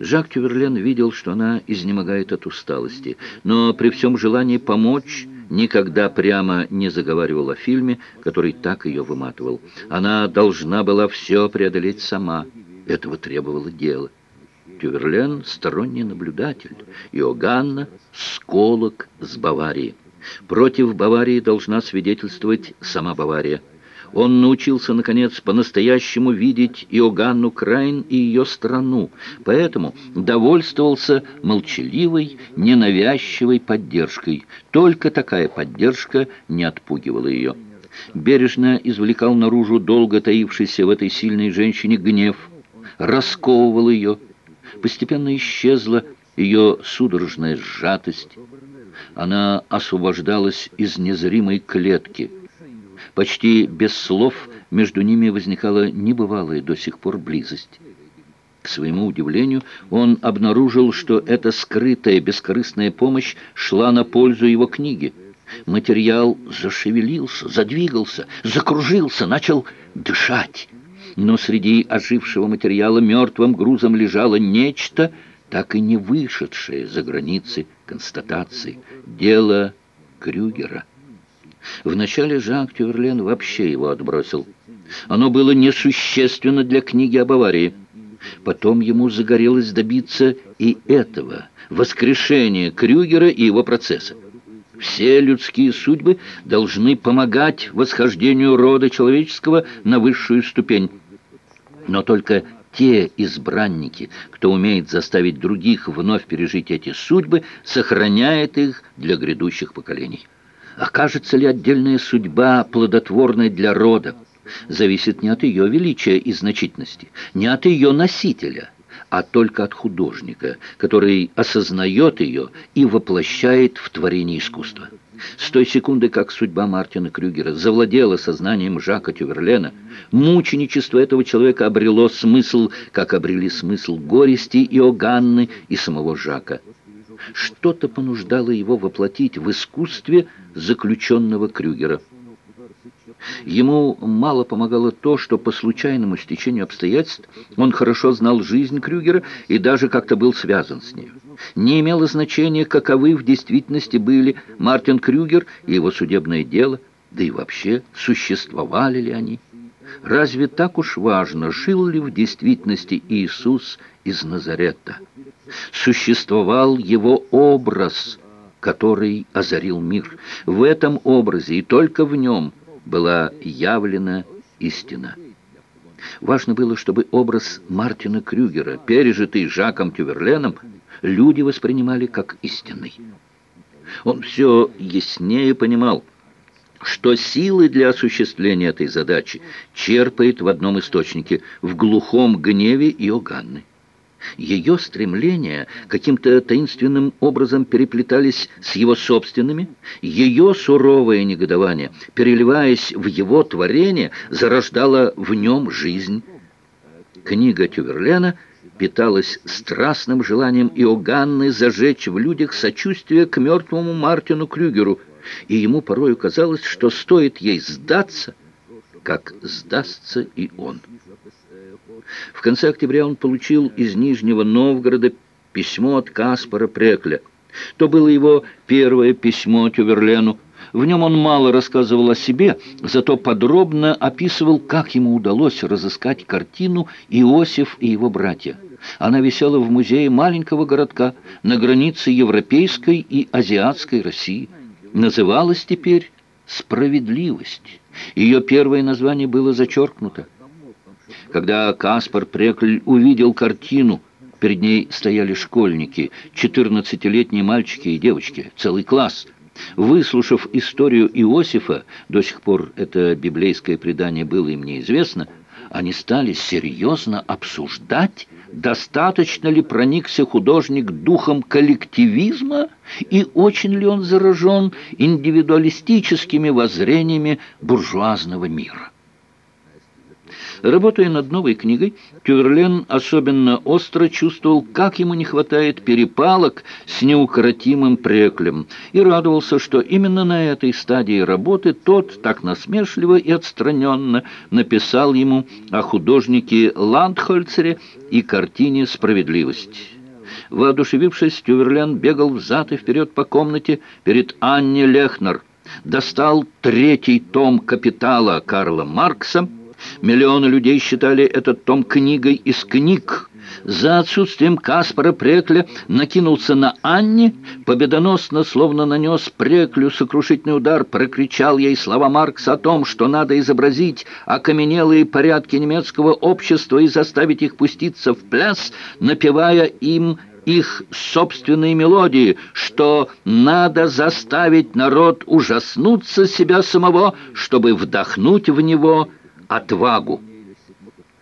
Жак Тюверлен видел, что она изнемогает от усталости, но при всем желании помочь никогда прямо не заговаривал о фильме, который так ее выматывал. Она должна была все преодолеть сама. Этого требовало дело. Тюверлен — сторонний наблюдатель, Иоганна — сколок с Баварии. Против Баварии должна свидетельствовать сама Бавария. Он научился, наконец, по-настоящему видеть Иоганну Крайн и ее страну, поэтому довольствовался молчаливой, ненавязчивой поддержкой. Только такая поддержка не отпугивала ее. Бережно извлекал наружу долго таившийся в этой сильной женщине гнев, расковывал ее. Постепенно исчезла ее судорожная сжатость. Она освобождалась из незримой клетки – Почти без слов между ними возникала небывалая до сих пор близость. К своему удивлению, он обнаружил, что эта скрытая бескорыстная помощь шла на пользу его книги. Материал зашевелился, задвигался, закружился, начал дышать. Но среди ожившего материала мертвым грузом лежало нечто, так и не вышедшее за границы констатации. Дело Крюгера. Вначале Жак Тюверлен вообще его отбросил. Оно было несущественно для книги об аварии. Потом ему загорелось добиться и этого, воскрешения Крюгера и его процесса. Все людские судьбы должны помогать восхождению рода человеческого на высшую ступень. Но только те избранники, кто умеет заставить других вновь пережить эти судьбы, сохраняет их для грядущих поколений. Окажется ли отдельная судьба плодотворной для рода, зависит не от ее величия и значительности, не от ее носителя, а только от художника, который осознает ее и воплощает в творении искусства. С той секунды, как судьба Мартина Крюгера завладела сознанием Жака Тюверлена, мученичество этого человека обрело смысл, как обрели смысл горести Иоганны и самого Жака. Что-то понуждало его воплотить в искусстве заключенного Крюгера. Ему мало помогало то, что по случайному стечению обстоятельств он хорошо знал жизнь Крюгера и даже как-то был связан с ней. Не имело значения, каковы в действительности были Мартин Крюгер и его судебное дело, да и вообще, существовали ли они. Разве так уж важно, жил ли в действительности Иисус из Назарета? Существовал его образ, который озарил мир. В этом образе и только в нем была явлена истина. Важно было, чтобы образ Мартина Крюгера, пережитый Жаком Тюверленом, люди воспринимали как истинный. Он все яснее понимал, что силы для осуществления этой задачи черпает в одном источнике, в глухом гневе Иоганны. Ее стремления каким-то таинственным образом переплетались с его собственными, ее суровое негодование, переливаясь в его творение, зарождало в нем жизнь. Книга Тюверлена питалась страстным желанием Иоганны зажечь в людях сочувствие к мертвому Мартину Крюгеру, и ему порою казалось, что стоит ей сдаться, как сдастся и он. В конце октября он получил из Нижнего Новгорода письмо от Каспара Прекля. То было его первое письмо Тюверлену. В нем он мало рассказывал о себе, зато подробно описывал, как ему удалось разыскать картину «Иосиф и его братья». Она висела в музее маленького городка на границе европейской и азиатской России. Называлась теперь «Справедливость». Ее первое название было зачеркнуто. Когда Каспар Прекль увидел картину, перед ней стояли школьники, 14-летние мальчики и девочки, целый класс. Выслушав историю Иосифа, до сих пор это библейское предание было им неизвестно, они стали серьезно обсуждать, достаточно ли проникся художник духом коллективизма и очень ли он заражен индивидуалистическими воззрениями буржуазного мира. Работая над новой книгой, Тюверлен особенно остро чувствовал, как ему не хватает перепалок с неукротимым преклем, и радовался, что именно на этой стадии работы тот так насмешливо и отстраненно написал ему о художнике Ландхольцере и картине «Справедливость». Воодушевившись, Тюверлен бегал взад и вперед по комнате перед Анне Лехнер, достал третий том «Капитала» Карла Маркса. Миллионы людей считали этот том книгой из книг. За отсутствием Каспара Прекля накинулся на Анне, победоносно, словно нанес Преклю сокрушительный удар, прокричал ей слова Маркса о том, что надо изобразить окаменелые порядки немецкого общества и заставить их пуститься в пляс, напевая им их собственные мелодии, что надо заставить народ ужаснуться себя самого, чтобы вдохнуть в него отвагу.